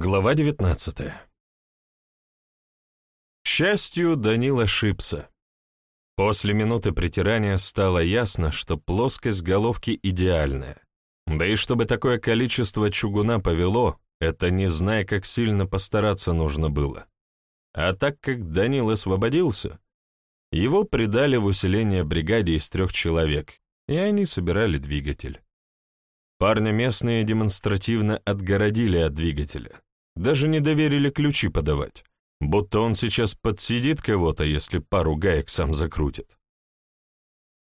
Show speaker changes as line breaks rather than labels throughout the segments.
Глава 19 К счастью, Данил ошибся. После минуты притирания стало ясно, что плоскость головки идеальная. Да и чтобы такое количество чугуна повело, это не зная, как сильно постараться нужно было. А так как Данил освободился, его придали в усиление бригаде из трех человек, и они собирали двигатель. Парня местные демонстративно отгородили от двигателя, даже не доверили ключи подавать, будто он сейчас подсидит кого-то, если пару гаек сам закрутит.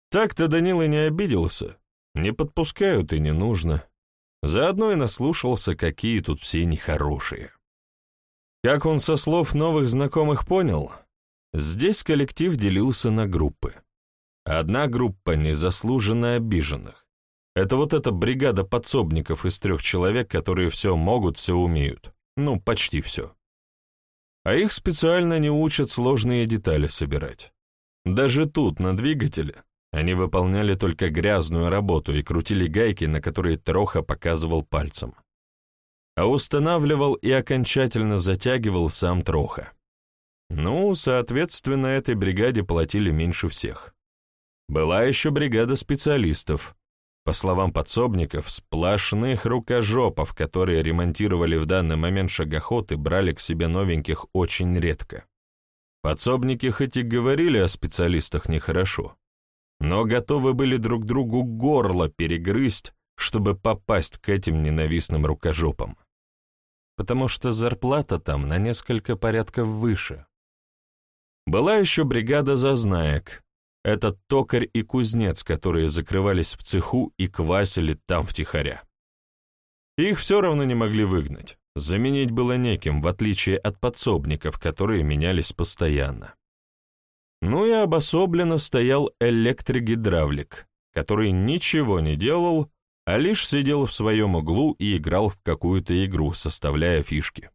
Так-то Данила не обиделся, не подпускают и не нужно. Заодно и наслушался, какие тут все нехорошие. Как он со слов новых знакомых понял, здесь коллектив делился на группы. Одна группа незаслуженно обиженных, это вот эта бригада подсобников из трех человек, которые все могут, все умеют. Ну, почти все. А их специально не учат сложные детали собирать. Даже тут, на двигателе, они выполняли только грязную работу и крутили гайки, на которые Троха показывал пальцем. А устанавливал и окончательно затягивал сам Троха. Ну, соответственно, этой бригаде платили меньше всех. Была еще бригада специалистов, по словам подсобников, сплошных рукожопов, которые ремонтировали в данный момент шагоход и брали к себе новеньких очень редко. Подсобники хоть и говорили о специалистах нехорошо, но готовы были друг другу горло перегрызть, чтобы попасть к этим ненавистным рукожопам. Потому что зарплата там на несколько порядков выше. Была еще бригада зазнаек, это токарь и кузнец, которые закрывались в цеху и квасили там втихаря. Их все равно не могли выгнать. Заменить было неким, в отличие от подсобников, которые менялись постоянно. Ну и обособленно стоял электрогидравлик, который ничего не делал, а лишь сидел в своем углу и играл в какую-то игру, составляя фишки.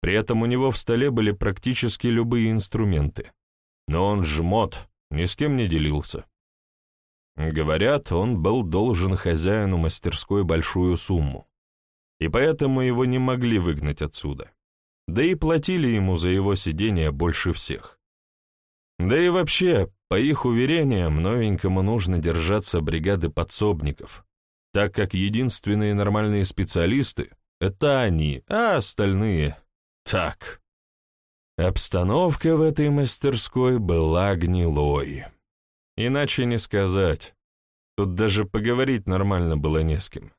При этом у него в столе были практически любые инструменты. Но он жмот, ни с кем не делился. Говорят, он был должен хозяину мастерской большую сумму, и поэтому его не могли выгнать отсюда. Да и платили ему за его сидение больше всех. Да и вообще, по их уверениям, новенькому нужно держаться бригады подсобников, так как единственные нормальные специалисты — это они, а остальные — так. Обстановка в этой мастерской была гнилой. Иначе не сказать. Тут даже поговорить нормально было не с кем.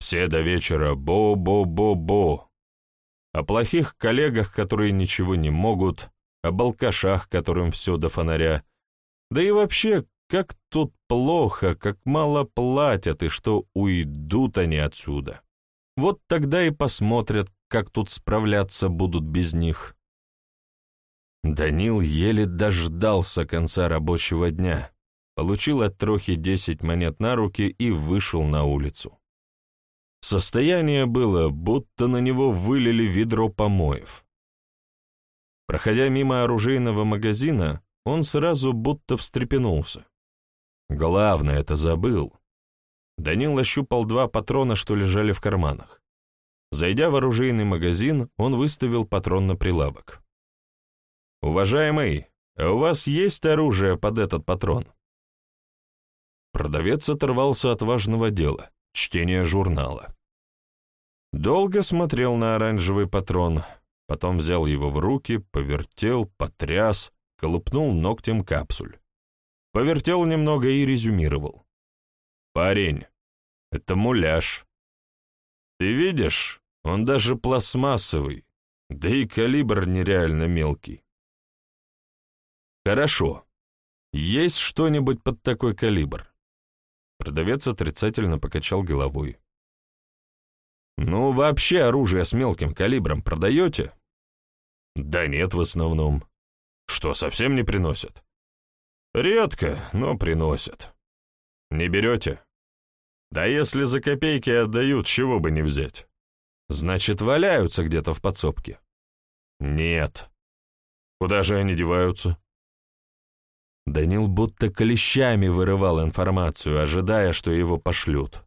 Все до вечера бо-бо-бо-бо. О плохих коллегах, которые ничего не могут, о балкашах, которым все до фонаря. Да и вообще, как тут плохо, как мало платят, и что уйдут они отсюда. Вот тогда и посмотрят, как тут справляться будут без них. Данил еле дождался конца рабочего дня, получил от Трохи десять монет на руки и вышел на улицу. Состояние было, будто на него вылили ведро помоев. Проходя мимо оружейного магазина, он сразу будто встрепенулся. Главное это забыл. Данил ощупал два патрона, что лежали в карманах. Зайдя в оружейный магазин, он выставил патрон на прилавок. «Уважаемый, а у вас есть оружие под этот патрон?» Продавец оторвался от важного дела — чтения журнала. Долго смотрел на оранжевый патрон, потом взял его в руки, повертел, потряс, колупнул ногтем капсуль. Повертел немного и резюмировал. «Парень, это муляж. Ты видишь, он даже пластмассовый, да и калибр нереально мелкий. «Хорошо. Есть что-нибудь под такой калибр?» Продавец отрицательно покачал головой. «Ну, вообще оружие с мелким калибром продаете?» «Да нет, в основном. Что, совсем не приносят?» «Редко, но приносят. Не берете?» «Да если за копейки отдают, чего бы не взять?» «Значит, валяются где-то в подсобке?» «Нет». «Куда же они деваются?» Данил будто клещами вырывал информацию, ожидая, что его пошлют.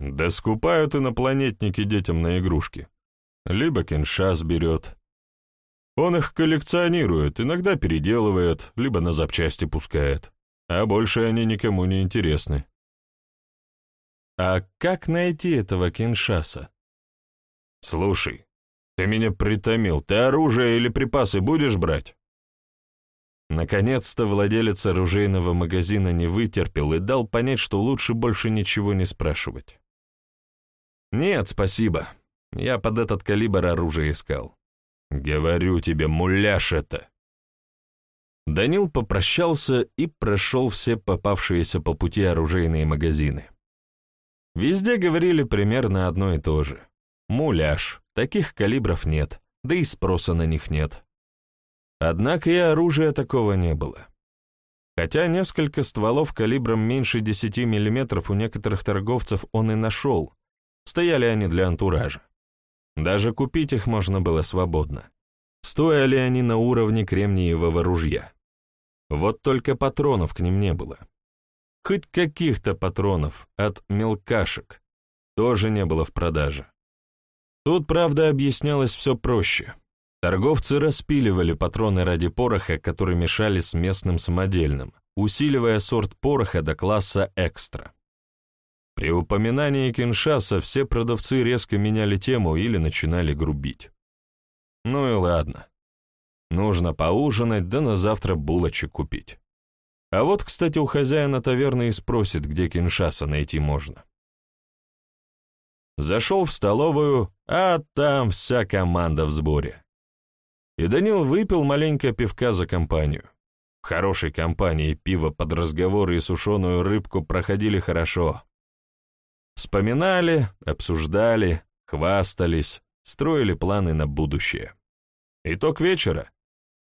Да скупают инопланетники детям на игрушки. либо Киншас берет. Он их коллекционирует, иногда переделывает, либо на запчасти пускает, а больше они никому не интересны. А как найти этого Киншаса? Слушай, ты меня притомил, ты оружие или припасы будешь брать? Наконец-то владелец оружейного магазина не вытерпел и дал понять, что лучше больше ничего не спрашивать. «Нет, спасибо. Я под этот калибр оружие искал». «Говорю тебе, муляж это!» Данил попрощался и прошел все попавшиеся по пути оружейные магазины. Везде говорили примерно одно и то же. Муляж, таких калибров нет, да и спроса на них нет. Однако и оружия такого не было. Хотя несколько стволов калибром меньше 10 мм у некоторых торговцев он и нашел, стояли они для антуража. Даже купить их можно было свободно. Стояли они на уровне кремниевого ружья. Вот только патронов к ним не было. Хоть каких-то патронов от мелкашек тоже не было в продаже. Тут, правда, объяснялось все проще. Торговцы распиливали патроны ради пороха, которые мешали с местным самодельным, усиливая сорт пороха до класса «экстра». При упоминании Киншаса все продавцы резко меняли тему или начинали грубить. Ну и ладно. Нужно поужинать, да на завтра булочек купить. А вот, кстати, у хозяина таверны и спросит, где Киншаса найти можно. Зашел в столовую, а там вся команда в сборе. И Данил выпил маленькое пивка за компанию. В хорошей компании пиво под разговоры и сушеную рыбку проходили хорошо. Вспоминали, обсуждали, хвастались, строили планы на будущее. Итог вечера.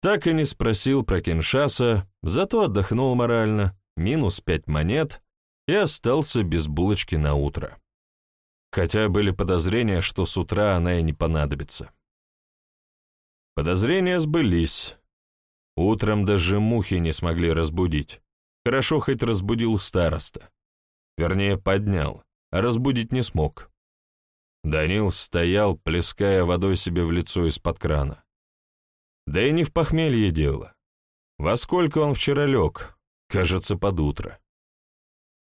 Так и не спросил про Киншаса, зато отдохнул морально, минус пять монет и остался без булочки на утро. Хотя были подозрения, что с утра она и не понадобится. Подозрения сбылись. Утром даже мухи не смогли разбудить. Хорошо хоть разбудил староста. Вернее, поднял а разбудить не смог. Данил стоял, плеская водой себе в лицо из-под крана. Да и не в похмелье дело. Во сколько он вчера лег? Кажется, под утро.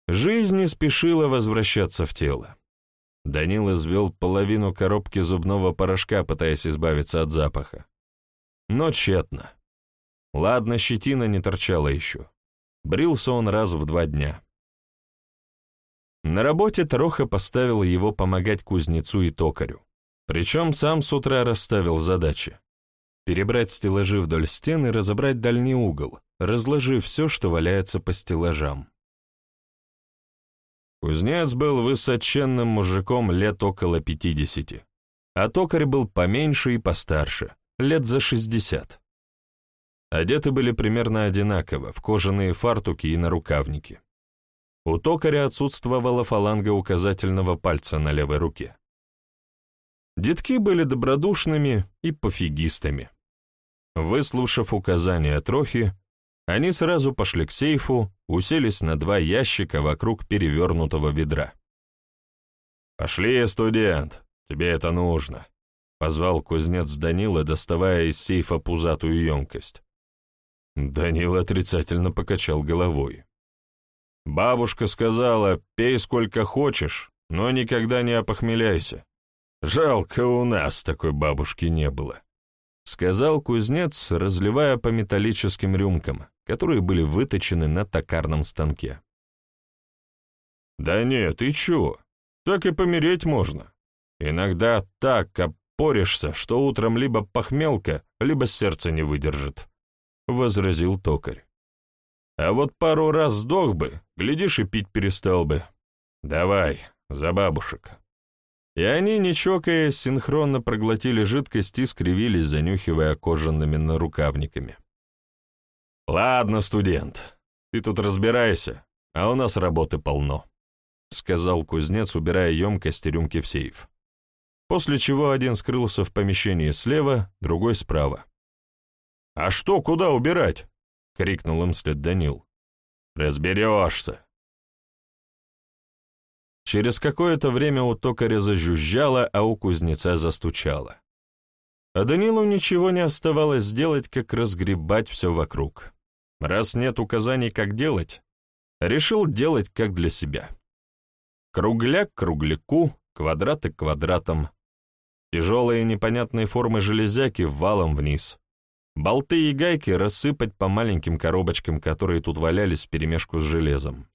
Жизнь не спешила возвращаться в тело. Данил извел половину коробки зубного порошка, пытаясь избавиться от запаха. Но тщетно. Ладно, щетина не торчала еще. Брился он раз в два дня. На работе Троха поставил его помогать кузнецу и токарю. Причем сам с утра расставил задачи. Перебрать стеллажи вдоль стен и разобрать дальний угол, разложив все, что валяется по стеллажам. Кузнец был высоченным мужиком лет около пятидесяти, а токарь был поменьше и постарше, лет за шестьдесят. Одеты были примерно одинаково, в кожаные фартуки и нарукавники. У токаря отсутствовала фаланга указательного пальца на левой руке. Детки были добродушными и пофигистами. Выслушав указания Трохи, они сразу пошли к сейфу, уселись на два ящика вокруг перевернутого ведра. «Пошли, студент, тебе это нужно», — позвал кузнец Данила, доставая из сейфа пузатую емкость. Данил отрицательно покачал головой. Бабушка сказала, пей сколько хочешь, но никогда не опохмеляйся. Жалко, у нас такой бабушки не было. Сказал кузнец, разливая по металлическим рюмкам, которые были выточены на токарном станке. «Да нет, и чё? Так и помереть можно. Иногда так опоришься, что утром либо похмелка, либо сердце не выдержит», — возразил токарь. А вот пару раз сдох бы, глядишь, и пить перестал бы. Давай, за бабушек. И они, не чокаясь, синхронно проглотили жидкость и скривились, занюхивая кожаными нарукавниками. «Ладно, студент, ты тут разбирайся, а у нас работы полно», — сказал кузнец, убирая емкость и рюмки в сейф. После чего один скрылся в помещении слева, другой справа. «А что, куда убирать?» — крикнул им след Данил. «Разберешься!» Через какое-то время у токаря зажужжало, а у кузнеца застучало. А Данилу ничего не оставалось сделать, как разгребать все вокруг. Раз нет указаний, как делать, решил делать как для себя. Кругляк кругляку, квадраты квадратам. Тяжелые непонятные формы железяки валом вниз. Болты и гайки рассыпать по маленьким коробочкам, которые тут валялись вперемешку с железом.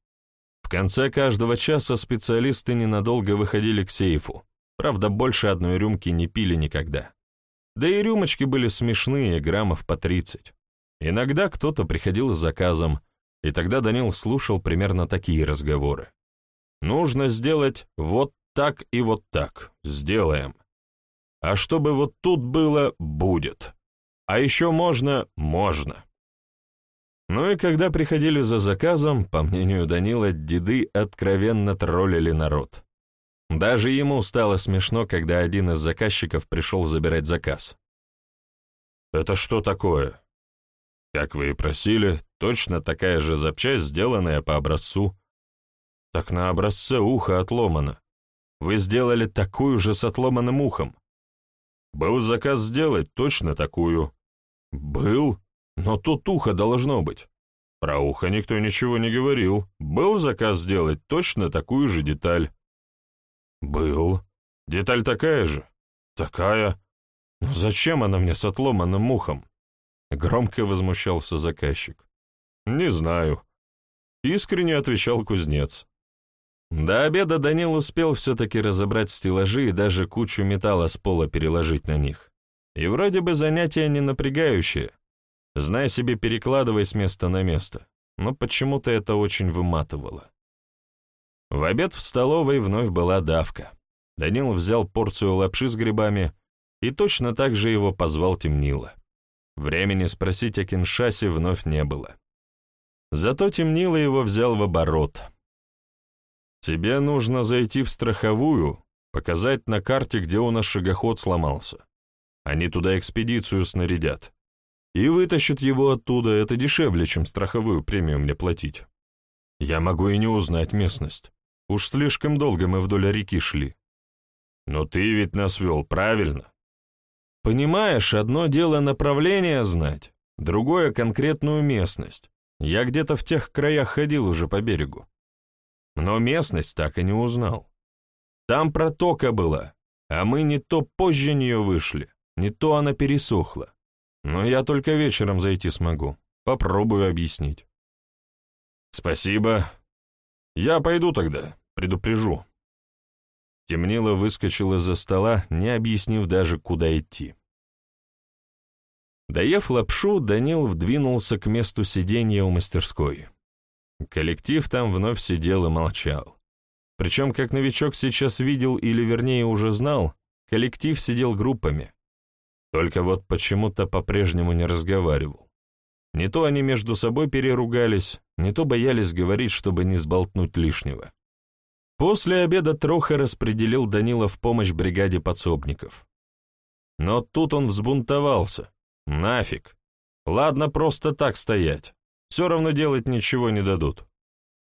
В конце каждого часа специалисты ненадолго выходили к сейфу. Правда, больше одной рюмки не пили никогда. Да и рюмочки были смешные, граммов по тридцать. Иногда кто-то приходил с заказом, и тогда Данил слушал примерно такие разговоры. Нужно сделать вот так и вот так. Сделаем. А чтобы вот тут было, будет. А еще можно, можно. Ну и когда приходили за заказом, по мнению Данила, деды откровенно троллили народ. Даже ему стало смешно, когда один из заказчиков пришел забирать заказ. «Это что такое?» «Как вы и просили, точно такая же запчасть, сделанная по образцу. Так на образце ухо отломано. Вы сделали такую же с отломанным ухом. Был заказ сделать точно такую. Был, но тут ухо должно быть. Про ухо никто ничего не говорил. Был заказ сделать точно такую же деталь. Был. Деталь такая же. Такая. Но зачем она мне с отломанным ухом? Громко возмущался заказчик. Не знаю. Искренне отвечал кузнец. До обеда Данил успел все-таки разобрать стеллажи и даже кучу металла с пола переложить на них. И вроде бы занятие не напрягающее. Знай себе, перекладывай с места на место. Но почему-то это очень выматывало. В обед в столовой вновь была давка. Данил взял порцию лапши с грибами, и точно так же его позвал Темнило. Времени спросить о Киншасе вновь не было. Зато Темнило его взял в оборот — Тебе нужно зайти в страховую, показать на карте, где у нас шагоход сломался. Они туда экспедицию снарядят. И вытащат его оттуда, это дешевле, чем страховую премию мне платить. Я могу и не узнать местность. Уж слишком долго мы вдоль реки шли. Но ты ведь нас вел, правильно? Понимаешь, одно дело направление знать, другое — конкретную местность. Я где-то в тех краях ходил уже по берегу но местность так и не узнал. Там протока была, а мы не то позже нее вышли, не то она пересохла. Но я только вечером зайти смогу. Попробую объяснить. Спасибо. Я пойду тогда, предупрежу. Темнило выскочил из-за стола, не объяснив даже, куда идти. Доев лапшу, Данил вдвинулся к месту сидения у мастерской. Коллектив там вновь сидел и молчал. Причем, как новичок сейчас видел или, вернее, уже знал, коллектив сидел группами. Только вот почему-то по-прежнему не разговаривал. Не то они между собой переругались, не то боялись говорить, чтобы не сболтнуть лишнего. После обеда Троха распределил Данила в помощь бригаде подсобников. Но тут он взбунтовался. Нафиг. Ладно просто так стоять все равно делать ничего не дадут.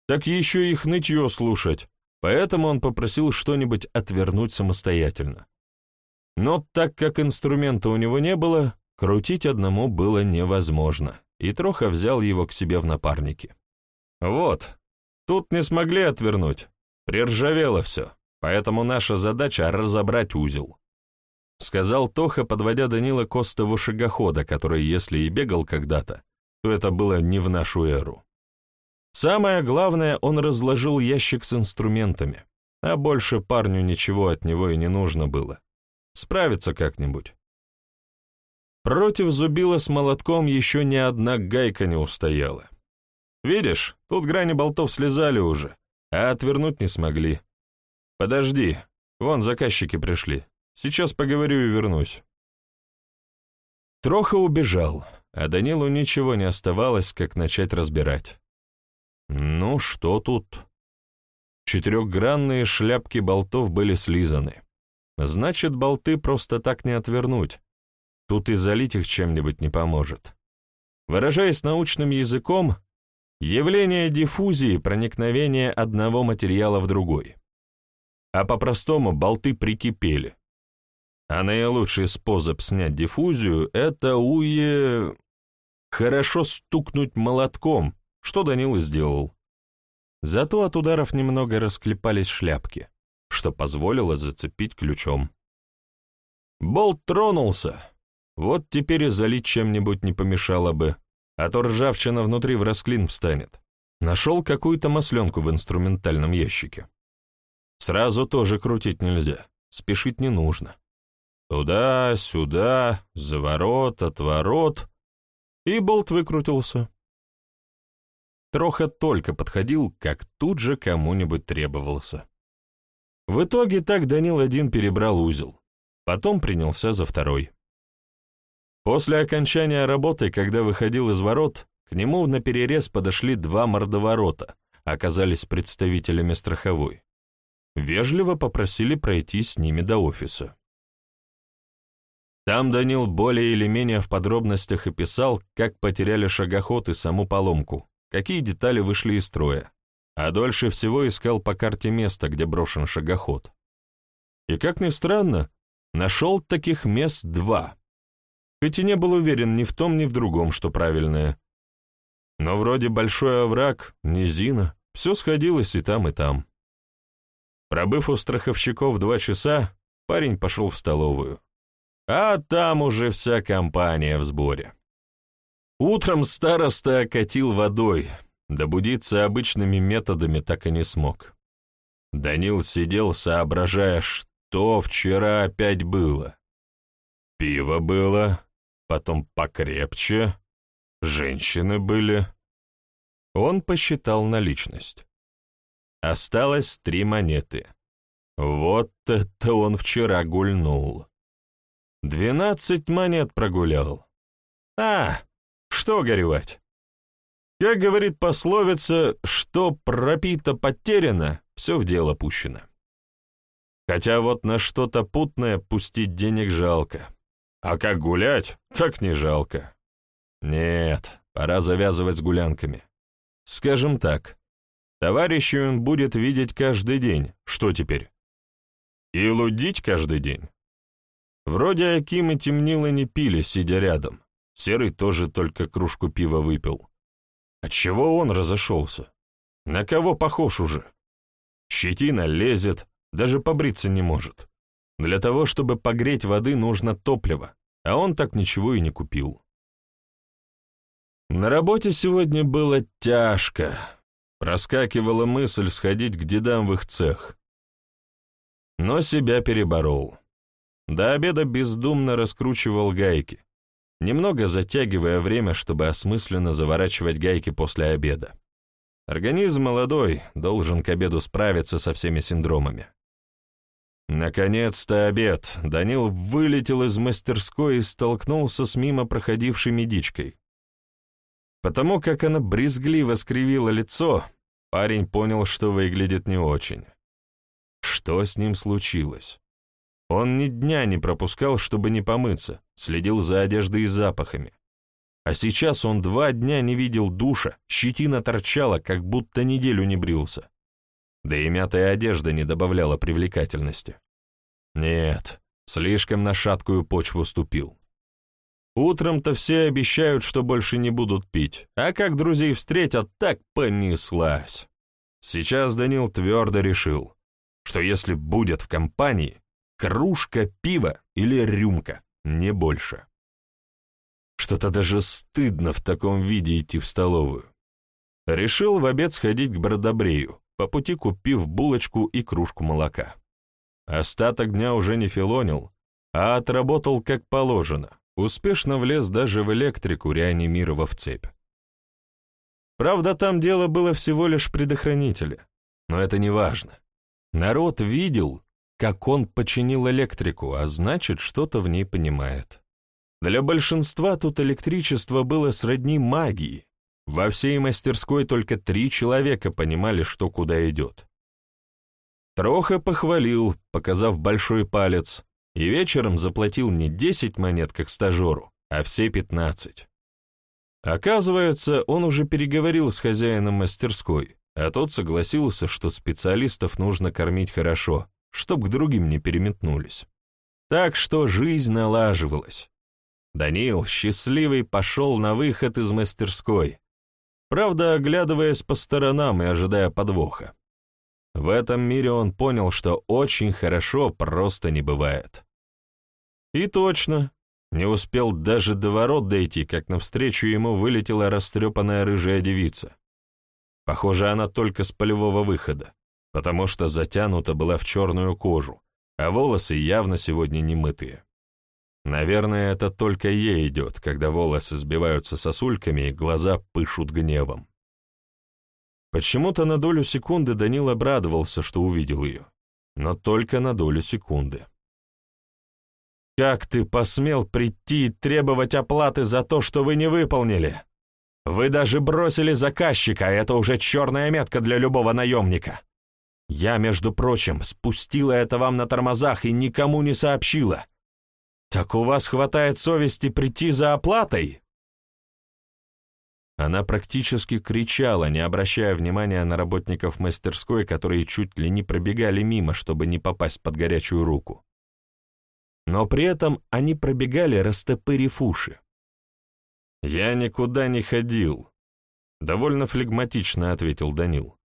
Так еще их нытье слушать, поэтому он попросил что-нибудь отвернуть самостоятельно. Но так как инструмента у него не было, крутить одному было невозможно, и Троха взял его к себе в напарники. «Вот, тут не смогли отвернуть, приржавело все, поэтому наша задача — разобрать узел», — сказал Тоха, подводя Данила к остову шагохода, который, если и бегал когда-то, то это было не в нашу эру. Самое главное, он разложил ящик с инструментами, а больше парню ничего от него и не нужно было. Справиться как-нибудь. Против зубила с молотком еще ни одна гайка не устояла. Видишь, тут грани болтов слезали уже, а отвернуть не смогли. Подожди, вон заказчики пришли. Сейчас поговорю и вернусь. Троха убежал а Данилу ничего не оставалось, как начать разбирать. Ну, что тут? Четырехгранные шляпки болтов были слизаны. Значит, болты просто так не отвернуть. Тут и залить их чем-нибудь не поможет. Выражаясь научным языком, явление диффузии — проникновение одного материала в другой. а по-простому болты прикипели. А наилучший способ снять диффузию — это уе... Хорошо стукнуть молотком, что Данил и сделал. Зато от ударов немного расклепались шляпки, что позволило зацепить ключом. Болт тронулся. Вот теперь и залить чем-нибудь не помешало бы, а то ржавчина внутри в расклин встанет. Нашел какую-то масленку в инструментальном ящике. Сразу тоже крутить нельзя, спешить не нужно. Туда, сюда, заворот, отворот, и болт выкрутился. Троха только подходил, как тут же кому-нибудь требовался. В итоге так Данил один перебрал узел, потом принялся за второй. После окончания работы, когда выходил из ворот, к нему на перерез подошли два мордоворота, оказались представителями страховой. Вежливо попросили пройти с ними до офиса. Там Данил более или менее в подробностях описал, как потеряли шагоход и саму поломку, какие детали вышли из строя, а дольше всего искал по карте место, где брошен шагоход. И, как ни странно, нашел таких мест два, хоть и не был уверен ни в том, ни в другом, что правильное. Но вроде большой овраг, низина, все сходилось и там, и там. Пробыв у страховщиков два часа, парень пошел в столовую. А там уже вся компания в сборе. Утром староста окатил водой, добудиться обычными методами так и не смог. Данил сидел, соображая, что вчера опять было. Пиво было, потом покрепче, женщины были. Он посчитал наличность. Осталось три монеты. Вот это он вчера гульнул. Двенадцать монет прогулял. А, что горевать? Как говорит пословица, что пропито потеряно, все в дело пущено. Хотя вот на что-то путное пустить денег жалко. А как гулять, так не жалко. Нет, пора завязывать с гулянками. Скажем так, товарищи он будет видеть каждый день. Что теперь? И лудить каждый день? Вроде Аким и Темнила не пили, сидя рядом. Серый тоже только кружку пива выпил. Отчего он разошелся? На кого похож уже? Щетина лезет, даже побриться не может. Для того, чтобы погреть воды, нужно топливо, а он так ничего и не купил. На работе сегодня было тяжко. Проскакивала мысль сходить к дедам в их цех. Но себя переборол. До обеда бездумно раскручивал гайки, немного затягивая время, чтобы осмысленно заворачивать гайки после обеда. Организм молодой, должен к обеду справиться со всеми синдромами. Наконец-то обед. Данил вылетел из мастерской и столкнулся с мимо проходившей медичкой. Потому как она брезгливо скривила лицо, парень понял, что выглядит не очень. Что с ним случилось? Он ни дня не пропускал, чтобы не помыться, следил за одеждой и запахами. А сейчас он два дня не видел душа, щетина торчала, как будто неделю не брился. Да и мятая одежда не добавляла привлекательности. Нет, слишком на шаткую почву ступил. Утром-то все обещают, что больше не будут пить, а как друзей встретят, так понеслась. Сейчас Данил твердо решил, что если будет в компании, кружка пива или рюмка, не больше. Что-то даже стыдно в таком виде идти в столовую. Решил в обед сходить к Бродобрею, по пути купив булочку и кружку молока. Остаток дня уже не филонил, а отработал как положено, успешно влез даже в электрику, реанимировав цепь. Правда, там дело было всего лишь предохранителя, но это не важно. Народ видел, как он починил электрику, а значит, что-то в ней понимает. Для большинства тут электричество было сродни магии. Во всей мастерской только три человека понимали, что куда идет. Троха похвалил, показав большой палец, и вечером заплатил не десять монет, как стажеру, а все пятнадцать. Оказывается, он уже переговорил с хозяином мастерской, а тот согласился, что специалистов нужно кормить хорошо, чтоб к другим не переметнулись. Так что жизнь налаживалась. Даниил, счастливый, пошел на выход из мастерской, правда, оглядываясь по сторонам и ожидая подвоха. В этом мире он понял, что очень хорошо просто не бывает. И точно, не успел даже до ворот дойти, как навстречу ему вылетела растрепанная рыжая девица. Похоже, она только с полевого выхода, потому что затянута была в черную кожу, а волосы явно сегодня не мытые. Наверное, это только ей идет, когда волосы сбиваются сосульками и глаза пышут гневом. Почему-то на долю секунды Данил обрадовался, что увидел ее, но только на долю секунды. «Как ты посмел прийти и требовать оплаты за то, что вы не выполнили? Вы даже бросили заказчика, а это уже черная метка для любого наемника. Я, между прочим, спустила это вам на тормозах и никому не сообщила. Так у вас хватает совести прийти за оплатой?» Она практически кричала, не обращая внимания на работников мастерской, которые чуть ли не пробегали мимо, чтобы не попасть под горячую руку. Но при этом они пробегали, растопырив уши. «Я никуда не ходил», — довольно флегматично ответил Данил.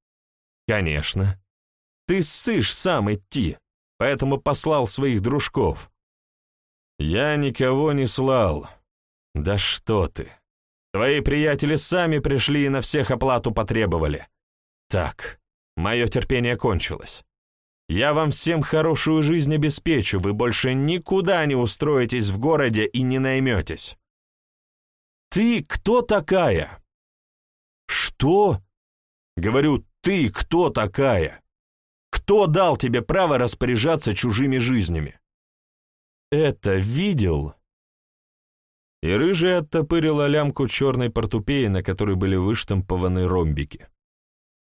«Конечно. Ты ссышь сам идти, поэтому послал своих дружков». «Я никого не слал. Да что ты!» Твои приятели сами пришли и на всех оплату потребовали. Так, мое терпение кончилось. Я вам всем хорошую жизнь обеспечу, вы больше никуда не устроитесь в городе и не найметесь. Ты кто такая? Что? Говорю, ты кто такая? Кто дал тебе право распоряжаться чужими жизнями? Это видел и рыжая оттопырила лямку черной портупеи, на которой были выштампованы ромбики.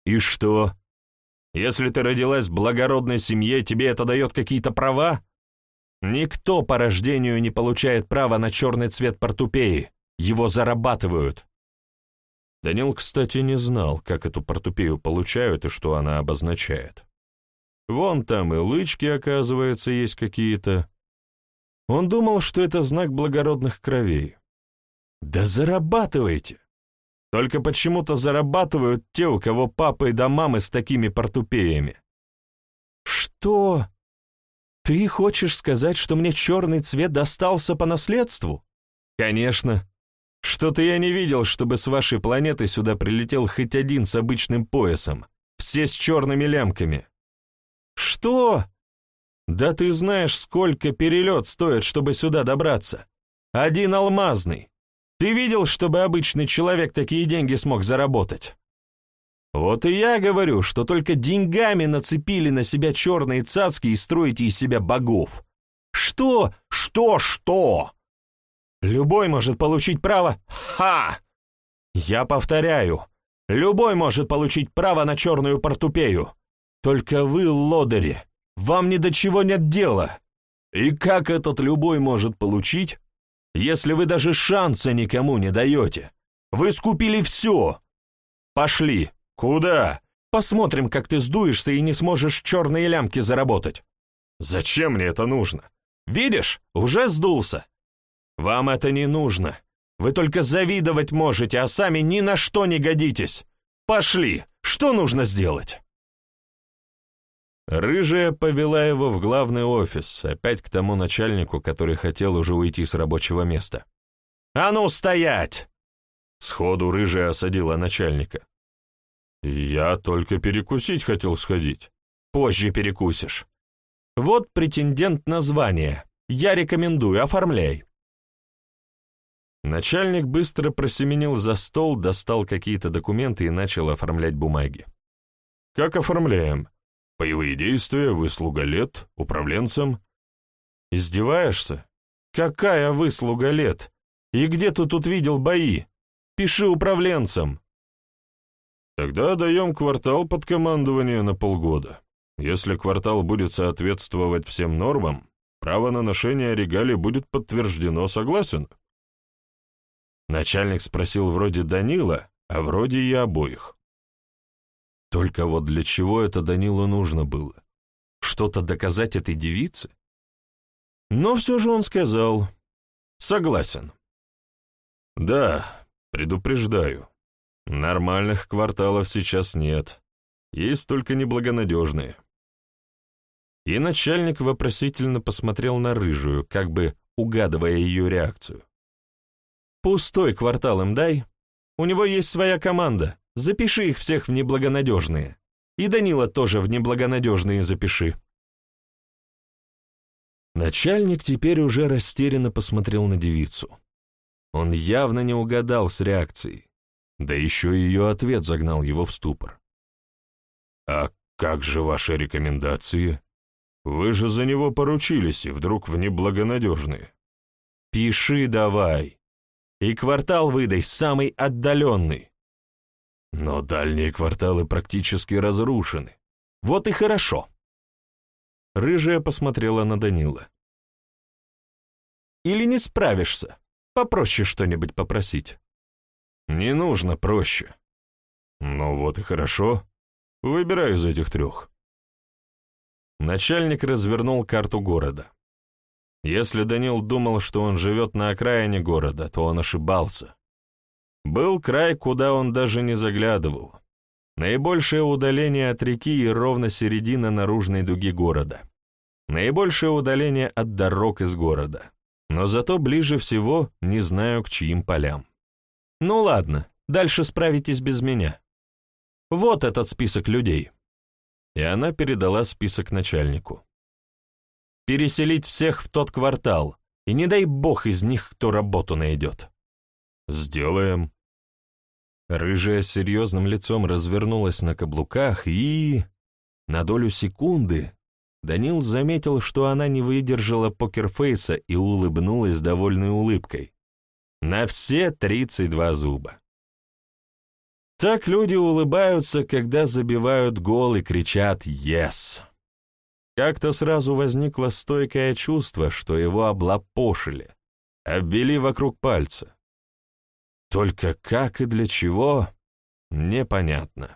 «И что? Если ты родилась в благородной семье, тебе это дает какие-то права? Никто по рождению не получает права на черный цвет портупеи, его зарабатывают». Данил, кстати, не знал, как эту портупею получают и что она обозначает. Вон там и лычки, оказывается, есть какие-то. Он думал, что это знак благородных кровей. Да зарабатывайте! Только почему-то зарабатывают те, у кого папы и да мамы с такими портупеями. Что? Ты хочешь сказать, что мне черный цвет достался по наследству? Конечно. Что-то я не видел, чтобы с вашей планеты сюда прилетел хоть один с обычным поясом. Все с черными лямками. Что? Да ты знаешь, сколько перелет стоит, чтобы сюда добраться. Один алмазный. Ты видел, чтобы обычный человек такие деньги смог заработать? Вот и я говорю, что только деньгами нацепили на себя черные цацки и строите из себя богов. Что? Что? Что? Любой может получить право... Ха! Я повторяю, любой может получить право на черную портупею. Только вы, лодыри, вам ни до чего нет дела. И как этот любой может получить, если вы даже шанса никому не даете? Вы скупили все. Пошли. Куда? Посмотрим, как ты сдуешься и не сможешь черные лямки заработать. Зачем мне это нужно? Видишь, уже сдулся. Вам это не нужно. Вы только завидовать можете, а сами ни на что не годитесь. Пошли. Что нужно сделать? Рыжая повела его в главный офис, опять к тому начальнику, который хотел уже уйти с рабочего места. «А ну, стоять!» Сходу рыжая осадила начальника. «Я только перекусить хотел сходить». «Позже перекусишь. Вот претендент на звание. Я рекомендую, оформляй». Начальник быстро просеменил за стол, достал какие-то документы и начал оформлять бумаги. «Как оформляем?» Боевые действия, выслуга лет, управленцем. Издеваешься? Какая выслуга лет? И где ты тут видел бои? Пиши управленцам. Тогда даем квартал под командование на полгода. Если квартал будет соответствовать всем нормам, право на ношение регалий будет подтверждено, согласен? Начальник спросил вроде Данила, а вроде и обоих. Только вот для чего это Данилу нужно было? что-то доказать этой девице? Но все же он сказал «Согласен». «Да, предупреждаю, нормальных кварталов сейчас нет, есть только неблагонадежные». И начальник вопросительно посмотрел на рыжую, как бы угадывая ее реакцию. «Пустой квартал им дай. У него есть своя команда. Запиши их всех в неблагонадежные. И Данила тоже в неблагонадежные запиши». Начальник теперь уже растерянно посмотрел на девицу. Он явно не угадал с реакцией, да еще и ее ответ загнал его в ступор. «А как же ваши рекомендации? Вы же за него поручились, и вдруг в неблагонадежные». «Пиши давай, и квартал выдай самый отдаленный». «Но дальние кварталы практически разрушены». «Вот и хорошо». Рыжая посмотрела на Данила. «Или не справишься? Попроще что-нибудь попросить». «Не нужно проще». «Ну вот и хорошо. Выбирай из этих трех». Начальник развернул карту города. Если Данил думал, что он живет на окраине города, то он ошибался. Был край, куда он даже не заглядывал. Наибольшее удаление от реки и ровно середина наружной дуги города. Наибольшее удаление от дорог из города. Но зато ближе всего не знаю к чьим полям. Ну ладно, дальше справитесь без меня. Вот этот список людей. И она передала список начальнику. Переселить всех в тот квартал, и не дай бог из них кто работу найдет. Сделаем. Рыжая с серьезным лицом развернулась на каблуках и... На долю секунды Данил заметил, что она не выдержала покерфейса и улыбнулась довольной улыбкой. На все 32 зуба. Так люди улыбаются, когда забивают гол и кричат «Yes!». Как-то сразу возникло стойкое чувство, что его облапошили, обвели вокруг пальца. Только как и для чего, непонятно.